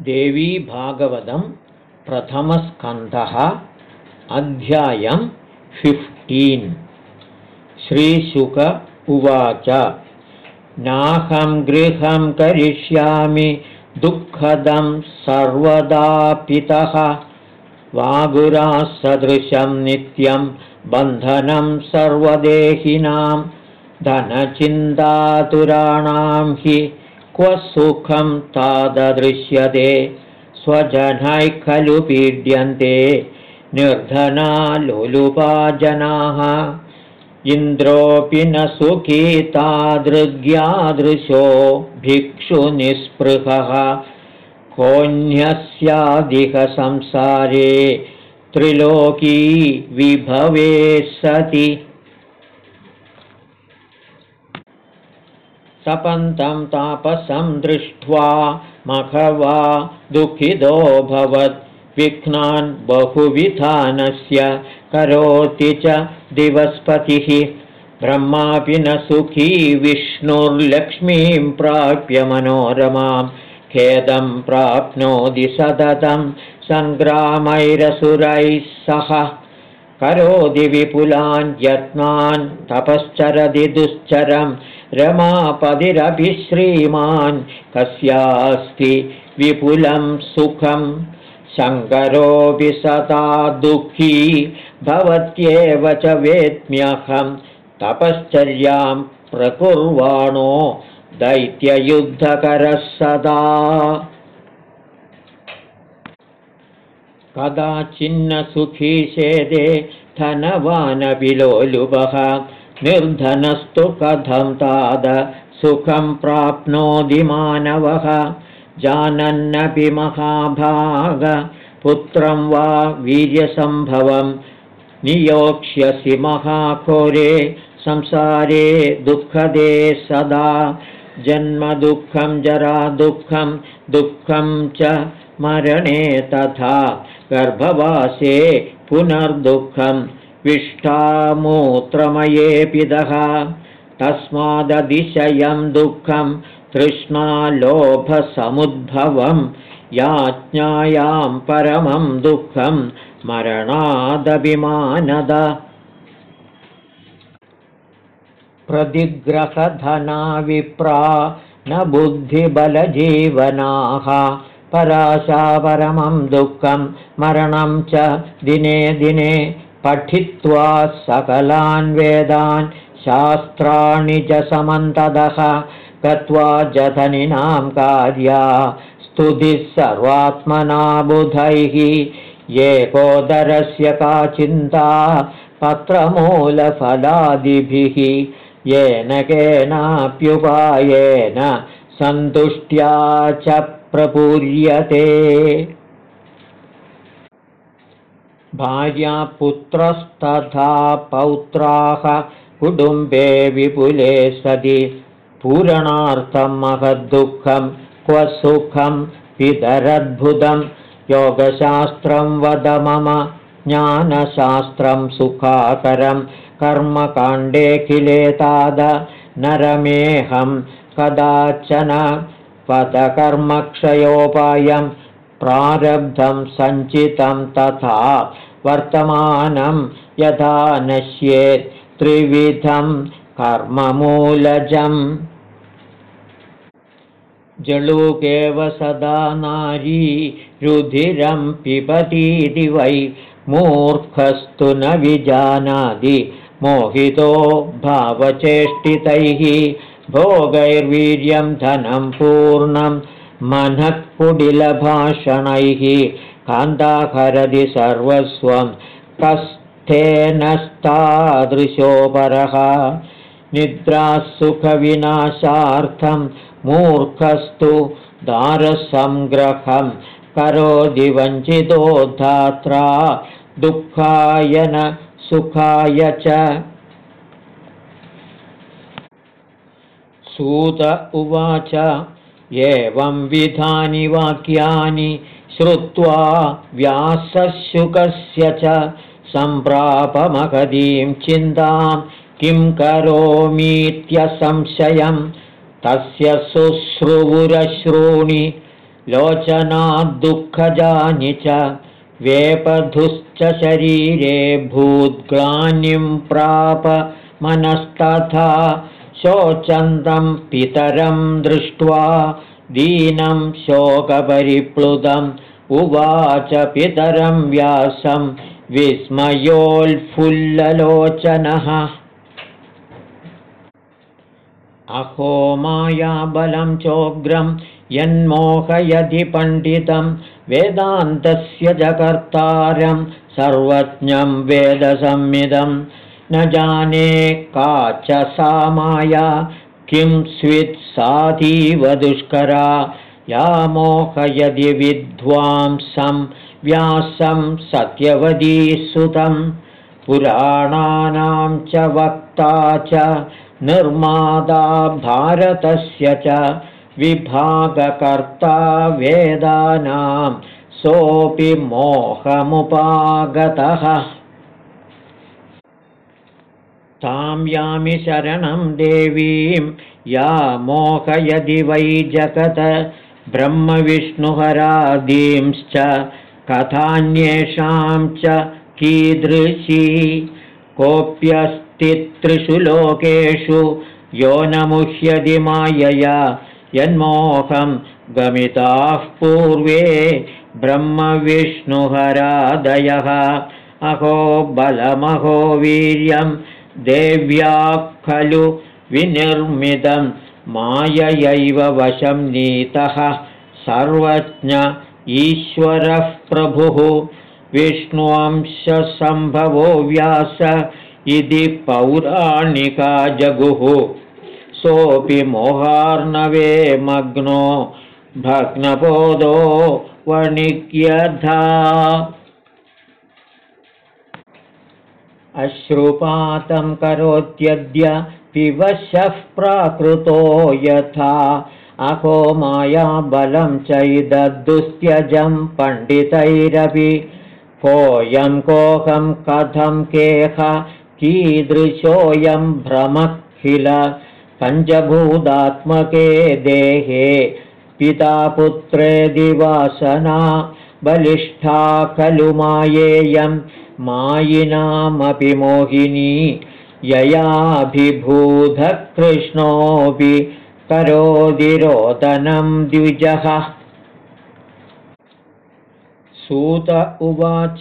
देवीभागवतं प्रथमस्कन्धः अध्यायं फिफ्टीन् श्रीशुक उवाच नाहं गृहं करिष्यामि दुःखदं सर्वदापितः वागुरासदृशं नित्यं बन्धनं सर्वदेहिनां धनचिन्तातुराणां हि क्व सुखं तादृश्यते स्वजनैः खलु पीड्यन्ते निर्धना लोलुपा जनाः इन्द्रोऽपि न सुखी तादृग्यादृशो भिक्षुनिःस्पृहः कोऽन्यस्यादिह संसारे त्रिलोकी विभवे सति सपन्तं तापसं दृष्ट्वा मघवा दुःखितोऽभवत् विघ्नान् बहुविधानस्य करोति च दिवस्पतिः। ब्रह्मापि न सुखी विष्णुर्लक्ष्मीं प्राप्य मनोरमां। खेदं प्राप्नोति सततं सङ्ग्रामैरसुरैः सह। करोति विपुलान् यत्नान् तपश्चरति दुश्चरं रमापतिरपि श्रीमान् कस्यास्ति विपुलं सुखं। शङ्करोऽपि सदा दुःखी भवत्येव च वेद्म्यहं। तपश्चर्यां प्रकुर्वाणो दैत्ययुद्धकरः सदा। कदाचिन्न सुखी शेदे धनवानपि लोलुपः निर्धनस्तु कथं ताद सुखं प्राप्नोति मानवः। जानन्नपि महाभागपुत्रं वा वीर्यसम्भवं नियोक्ष्यसि महाघोरे संसारे दुःखदे सदा। जन्मदुःखं जरादुःखं दुःखं च मरणे तथा गर्भवासे पुनर्दुःखं विष्ठामूत्रमयेऽपिदः। तस्मादतिशयं दुःखं तृष्णालोभसमुद्भवं याज्ञायां परमं दुःखं मरणादभिमानद। प्रतिग्रहधनाविप्रा न बुद्धिबलजीवनाः। पराशा परमं दुःखं मरणं च दिने दिने पठित्वा सकलान् वेदान् शास्त्राणि च समन्तदः गत्वा जधनिनां कार्या स्तुतिः सर्वात्मना बुधैः एकोदरस्य का चिन्ता पत्रमूलफलादिभिः। येन केनाप्युपायेन सन्तुष्ट्या च प्रपूर्यते भार्यापुत्रस्तथा पौत्राः कुटुम्बे विपुले सति पूरणार्थं महद्दुःखं क्व सुखं पितरद्भुतं योगशास्त्रं वद मम ज्ञानशास्त्रं सुखाकरं कर्मकाण्डेऽखिलेताद नरमेऽहं कदाचन पदकर्मक्षयोपायं प्रारब्धं सञ्चितं तथा वर्तमानं यथा नश्येत् त्रिविधं कर्ममूलजम्। जलूकेव सदा नारी रुधिरं पिबतीति वै मूर्खस्तु न विजानाति मोहितो भावचेष्टितैः भोगैर्वीर्यं धनं पूर्णं मनःकुडिलभाषणैः कान्ताहरति सर्वस्वं कस्थेनस्तादृशोपरः निद्रासुखविनाशार्थं मूर्खस्तु दारसङ्ग्रहं करोति वञ्चितो धात्रा दुःखाय न सुखाय च। सूत उवाच एवं विधानि वाक्यानि श्रुत्वा व्यासशुकस्य च सम्प्रापमगदीं चिन्तां किं करोमीत्यसंशयं तस्य शुश्रुवुरश्रूणि लोचनाद्दुःखजानि च वेपधुश्च शरीरे भूद्ग्लानिं प्राप मनस्तथा शोचन्दं पितरं दृष्ट्वा दीनं शोकपरिप्लुतम्। उवाच पितरं व्यासं विस्मयोल्फुल्ललोचनः। अहो मायाबलं चोग्रं यन्मोहयधि पण्डितं वेदान्तस्य जकर्तारं सर्वज्ञं वेदसंमिदं न जाने का च सा माया किं स्वित्सातीव दुष्करा। या मोहयदि विद्वांसं व्यासं सत्यवदी सुतं पुराणानां च वक्ता च निर्मादा भारतस्य च। विभागकर्ता वेदानां सोऽपि मोहमुपागतः तां यामि शरणं देवीं। या मोहयदि वै जगत ब्रह्मविष्णुहरादींश्च कथान्येषां च कीदृशी। कोऽप्यस्ति त्रिषु लोकेषु यो न मुह्यदि मायया। यन्मोहं गमिताः पूर्वे ब्रह्मविष्णुहरादयः। अहो बलमहो वीर्यं देव्या खलु विनिर्मितं माययैव वशं नीतः सर्वज्ञ ईश्वरः प्रभुः। विष्णुवंशसम्भवो व्यास इति पौराणिका जगुः। सोऽपि मोहार्णवे मग्नो भग्नपोदो वणिक्यधा अश्रुपातं करोत्यद्य पिवशः प्राकृतो यथा। अहो मायाबलं चैदद्दुस्त्यजं पण्डितैरपि। कोऽयं कोऽहं कथं केह कीदृशोऽयं भ्रमखिल। पञ्चभूतात्मके देहे पिता पुत्रे दिवासना बलिष्ठा खलु मायेयं मायिनामपि मोहिनी ययाभिभूतः कृष्णोऽपि करोदिरोदनं द्विजः। सूत उवाच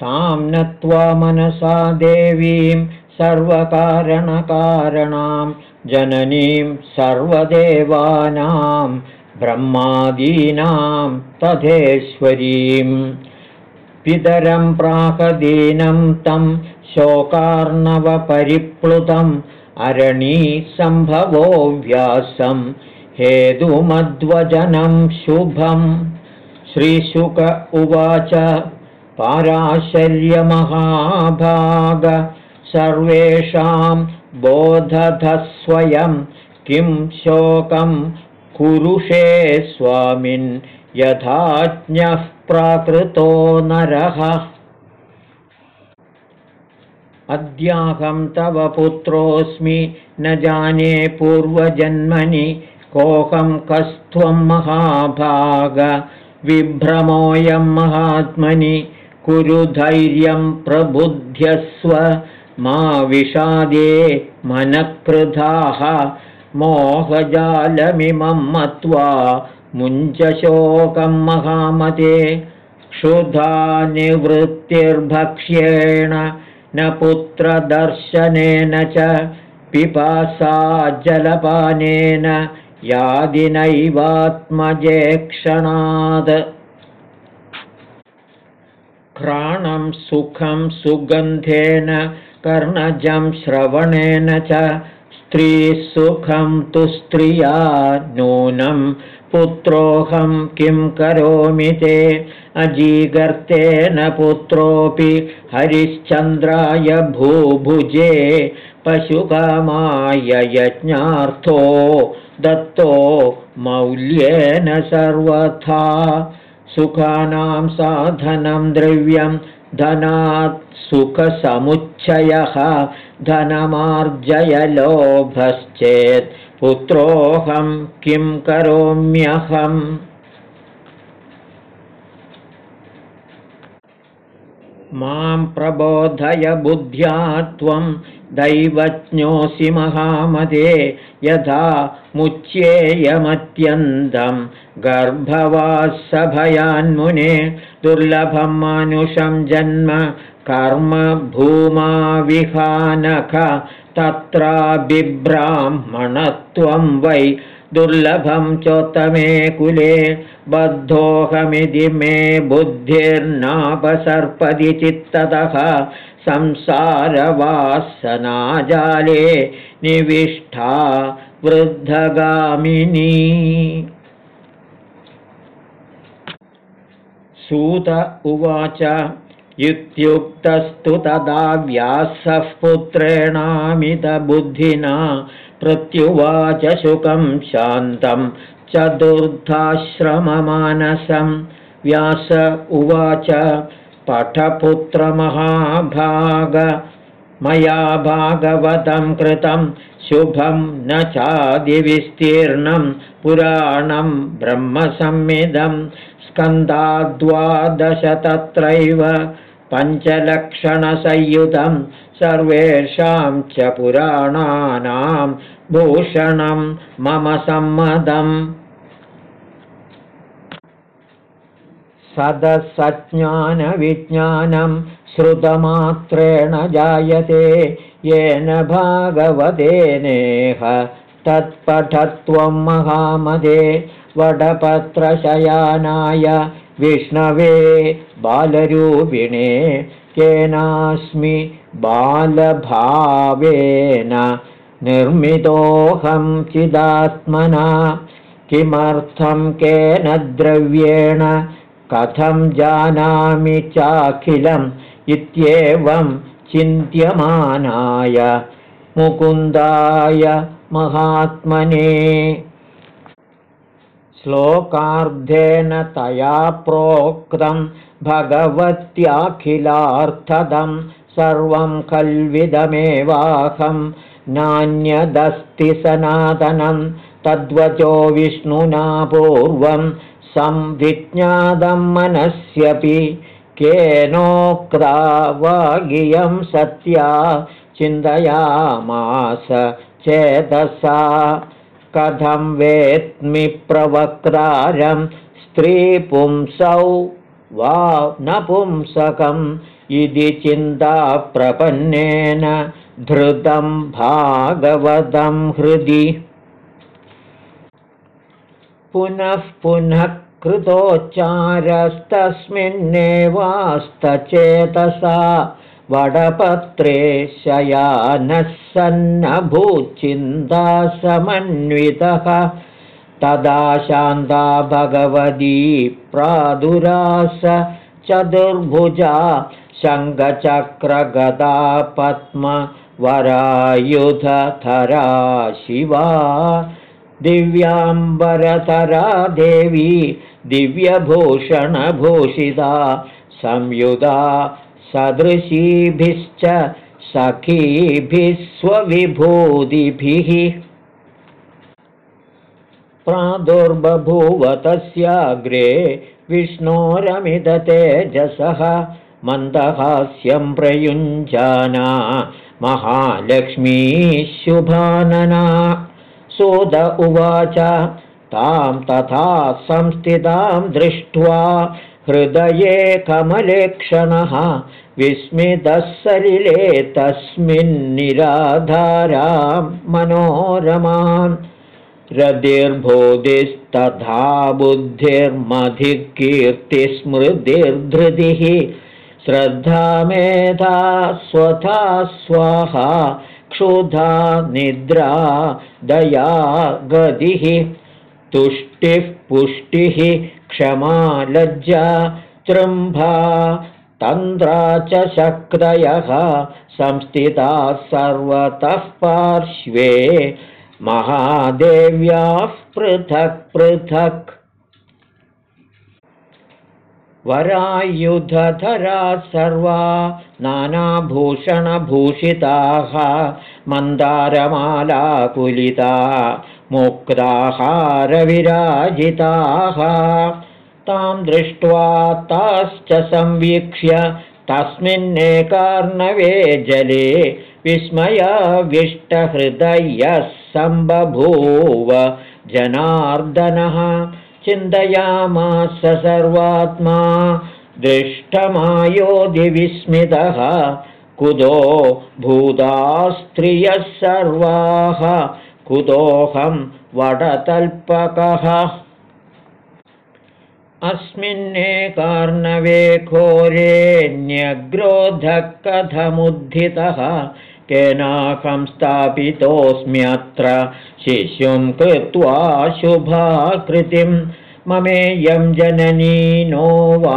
तां नत्वा मनसा देवीं सर्वकारणकारणां जननीं सर्वदेवानां ब्रह्मादीनां तथेश्वरीं पितरं प्राकदीनं तं शोकार्णवपरिप्लुतम्। अरणीसम्भवो व्यासं हेतुमध्वजनं शुभम्। श्रीशुक उवाच पाराशर्यमहाभाग सर्वेषां बोधधस्वयं किं शोकं कुरुषे स्वामिन् यथाज्ञः प्राकृतो नरः। अद्याहं तव पुत्रोऽस्मि न जाने पूर्वजन्मनि कोऽहं कस्त्वं महाभाग। विभ्रमोऽयं महात्मनि कुरु धैर्यं प्रबुध्यस्व। मा विषादे मनःकृधाः मोहजालमिमं मत्वा मुञ्चशोकं महामते क्षुधा निवृत्तिर्भक्ष्येण न पुत्रदर्शनेन च पिपासा जलपानेन यादिनैवात्मजेक्षणात्। घ्राणं सुखं सुगन्धेन कर्णजं श्रवणेन च स्त्रीसुखं तु स्त्रिया नूनं पुत्रोऽहं किं करोमि ते? अजीगर्तेन पुत्रोऽपि हरिश्चन्द्राय भूभुजे पशुकामाय यज्ञार्थो दत्तो मौल्येन सर्वथा। सुखानां साधनं द्रव्यं धनात् सुखसमुच्चयः धनमार्जयलोभश्चेत्। पुत्रोऽहं किं करोम्यहम् मां प्रबोधय बुद्ध्या त्वं दैवज्ञोऽसि महामदे यथा मुच्येयमत्यन्तं गर्भवासभयान्मुने दुर्लभं मानुषं जन्म कर्म भूमाविहानख तत्रा बिभ्राह्मणत्वं वै दुर्लभं चोत्तमे कुले बद्धोऽहमिति मे बुद्धिर्नापसर्पदि चित्ततः संसारवासनाजाले निविष्ठा वृद्धगामिनी। सूत उवाच इत्युक्तस्तु तदा व्यासः पुत्रेणामितबुद्धिना प्रत्युवाच शुकं शान्तं चतुर्थाश्रममानसं। व्यास उवाच पठपुत्रमहाभाग मया भागवतं कृतं शुभं न चादिविस्तीर्णं पुराणं ब्रह्मसंमिदं। स्कन्दाद्वादश तत्रैव पञ्चलक्षणसंयुतं सर्वेषां च पुराणानां भूषणं मम सम्मदम् सदसज्ञानविज्ञानं श्रुतमात्रेण जायते येन भागवतेनेह तत्पठत्वं महामदे। वडपत्रशयानाय विष्णवे बालरूपिणे केनास्मि बालभावेन निर्मितोऽहं चिदात्मना किमर्थं केन द्रव्येण कथं जानामि चाखिलम् इत्येवं चिन्त्यमानाय मुकुन्दाय महात्मने श्लोकार्धेन तया प्रोक्तं भगवत्याखिलार्थदं सर्वं खल्विदमेवाहं नान्यदस्ति सनातनं तद्वचो विष्णुना पूर्वं संविज्ञातं मनस्यपि केनोक्ता वागियं सत्या चिन्तयामास चेतसा कथं वेत्मि प्रवक्तारं स्त्रीपुंसौ वा नपुंसकम् इति चिन्ताप्रपन्नेन धृतं भागवतं हृदि। पुनः पुनः कृतोच्चारस्तस्मिन्नेवास्तचेतसा वडपत्रे शयानः सन्नभूचिन्तासमन्वितः तदा शान्ता भगवती प्रादुरास चतुर्भुजा शङ्खचक्रगदा पद्मवरायुधरा शिवा। दिव्याम्बरतरा देवी दिव्यभूषणभूषिता संयुधा सदृशीभिश्च सखीभिः स्वविभूतिभिः प्रादुर्बभूव तस्याग्रे विष्णोरमिदतेजसः मन्दहास्यं प्रयुञ्जाना महालक्ष्मीशुभानना सोद उवाच तां तथा संस्थितां दृष्ट्वा हृदये कमलेक्षणः विस्मितः सलिले तस्मिन्निराधारां मनोरमान्। रदिर्बोधिस्तथा बुद्धिर्मधिकीर्तिस्मृतिर्धृतिः। श्रद्धा मेधा स्वथा स्वाहा क्षुधा निद्रा दया गतिः। तुष्टिः पुष्टिः क्षमा लज्जा तृम्भा तन्द्रा च शक्तयः संस्थिताः सर्वतः पार्श्वे महादेव्याः पृथक् पृथक् वरायुधधरा सर्वा नानाभूषणभूषिताः मन्दारमालाकुलिता मुक्ताहारविराजिताः। तां दृष्ट्वा ताश्च संवीक्ष्य तस्मिन्नेकार्णवे जले विस्मयाविष्टहृदयः सम्बभूव जनार्दनः चिन्तयामास सर्वात्मा दृष्टमायोधिविस्मितः कुतो भूतास्त्रियः सर्वाः कुतोऽहं वडतल्पकः अस्मिन्नेकार्णवे न्यग्रोधः कथमुद्धितः केनाकं स्थापितोऽस्म्यत्र शिशुं कृत्वा शुभाकृतिं ममेयं जननी नो वा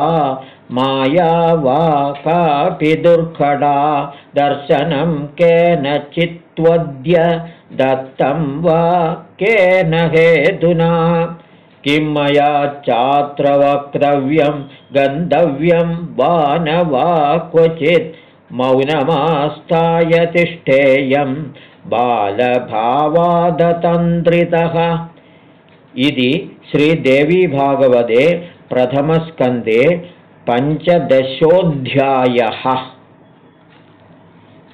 माया वा कापि दुर्घटा दर्शनं केन चित्वद्य दत्तं वा केन हेतुना? किं मया चात्र वक्तव्यं गन्तव्यं वा न वा क्वचित् मौनमास्थाय तिष्ठेयं बालभावादतन्त्रितः इति श्रीदेवीभागवते प्रथमस्कन्धे पञ्चदशोऽध्यायः